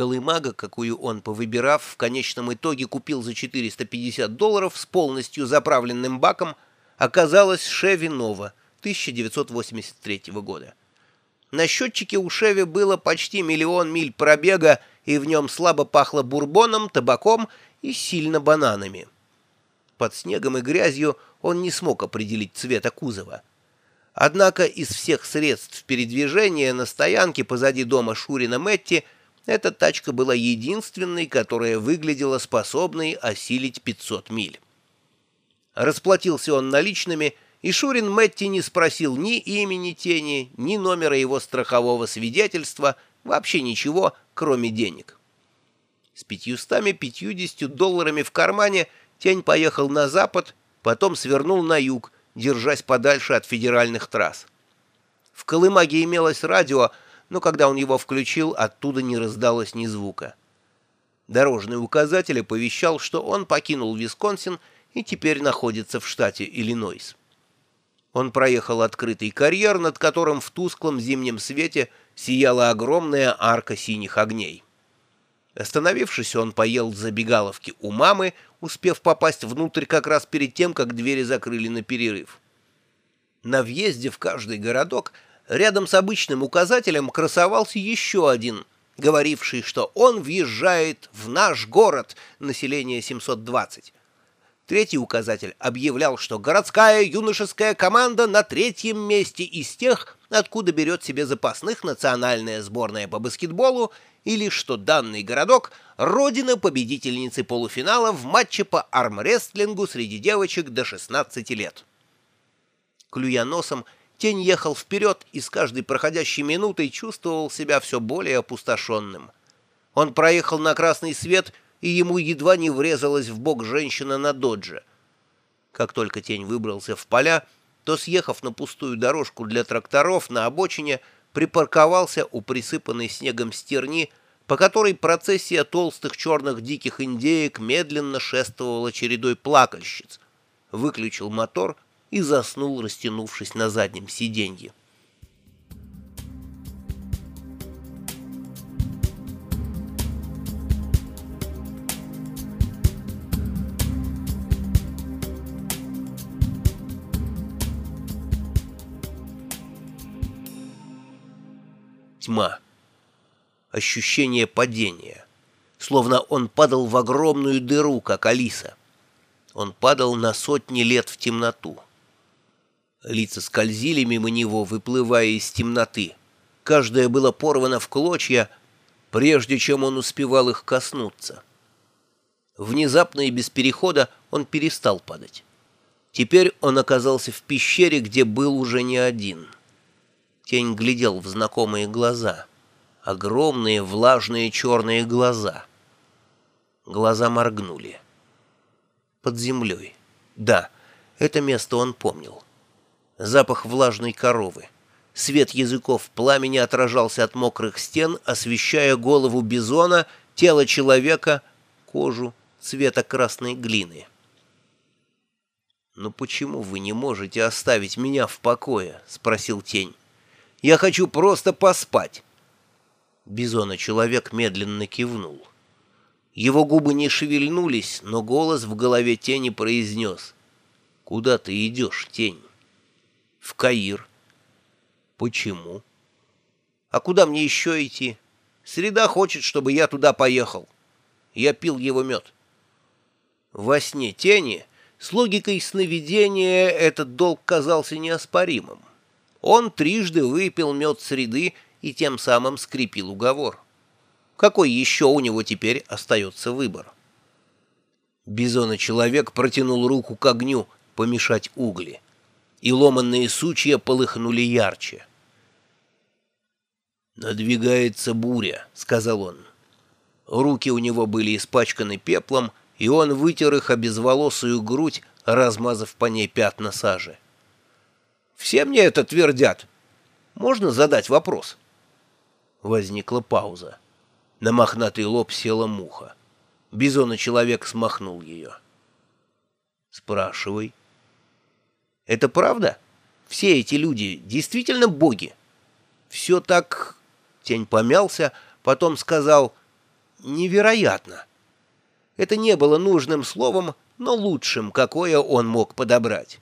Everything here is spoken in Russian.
Колымага, какую он, повыбирав, в конечном итоге купил за 450 долларов с полностью заправленным баком, оказалась Шеви Нова 1983 года. На счетчике у Шеви было почти миллион миль пробега, и в нем слабо пахло бурбоном, табаком и сильно бананами. Под снегом и грязью он не смог определить цвета кузова. Однако из всех средств передвижения на стоянке позади дома Шурина Мэтти эта тачка была единственной, которая выглядела способной осилить 500 миль. Расплатился он наличными, и Шурин Мэтти не спросил ни имени тени, ни номера его страхового свидетельства, вообще ничего, кроме денег. С 550 долларами в кармане тень поехал на запад, потом свернул на юг, держась подальше от федеральных трасс. В Колымаге имелось радио, но когда он его включил, оттуда не раздалось ни звука. Дорожный указатель оповещал, что он покинул Висконсин и теперь находится в штате Иллинойс. Он проехал открытый карьер, над которым в тусклом зимнем свете сияла огромная арка синих огней. Остановившись, он поел забегаловки у мамы, успев попасть внутрь как раз перед тем, как двери закрыли на перерыв. На въезде в каждый городок рядом с обычным указателем красовался еще один, говоривший, что он въезжает в наш город, население 720. Третий указатель объявлял, что городская юношеская команда на третьем месте из тех, откуда берет себе запасных национальная сборная по баскетболу, или что данный городок – родина победительницы полуфинала в матче по армрестлингу среди девочек до 16 лет. Клюя носом, тень ехал вперед и с каждой проходящей минутой чувствовал себя все более опустошенным. Он проехал на красный свет – и ему едва не врезалась в бок женщина на додже. Как только тень выбрался в поля, то, съехав на пустую дорожку для тракторов на обочине, припарковался у присыпанной снегом стерни, по которой процессия толстых черных диких индеек медленно шествовала чередой плакальщиц, выключил мотор и заснул, растянувшись на заднем сиденье. тьма. Ощущение падения. Словно он падал в огромную дыру, как Алиса. Он падал на сотни лет в темноту. Лица скользили мимо него, выплывая из темноты. Каждое было порвано в клочья, прежде чем он успевал их коснуться. Внезапно и без перехода он перестал падать. Теперь он оказался в пещере, где был уже не один — Тень глядел в знакомые глаза. Огромные влажные черные глаза. Глаза моргнули. Под землей. Да, это место он помнил. Запах влажной коровы. Свет языков пламени отражался от мокрых стен, освещая голову бизона, тело человека, кожу цвета красной глины. «Но почему вы не можете оставить меня в покое?» — спросил тень. Я хочу просто поспать». Бизона-человек медленно кивнул. Его губы не шевельнулись, но голос в голове тени произнес. «Куда ты идешь, тень?» «В Каир». «Почему?» «А куда мне еще идти? Среда хочет, чтобы я туда поехал. Я пил его мед». Во сне тени с логикой сновидения этот долг казался неоспоримым. Он трижды выпил мед среды и тем самым скрепил уговор. Какой еще у него теперь остается выбор? Бизона-человек протянул руку к огню помешать угли, и ломанные сучья полыхнули ярче. «Надвигается буря», — сказал он. Руки у него были испачканы пеплом, и он вытер их обезволосую грудь, размазав по ней пятна сажи. Все мне это твердят. Можно задать вопрос?» Возникла пауза. На мохнатый лоб села муха. Бизона-человек смахнул ее. «Спрашивай». «Это правда? Все эти люди действительно боги?» «Все так...» Тень помялся, потом сказал... невероятно. Это не было нужным словом, но лучшим, какое он мог подобрать.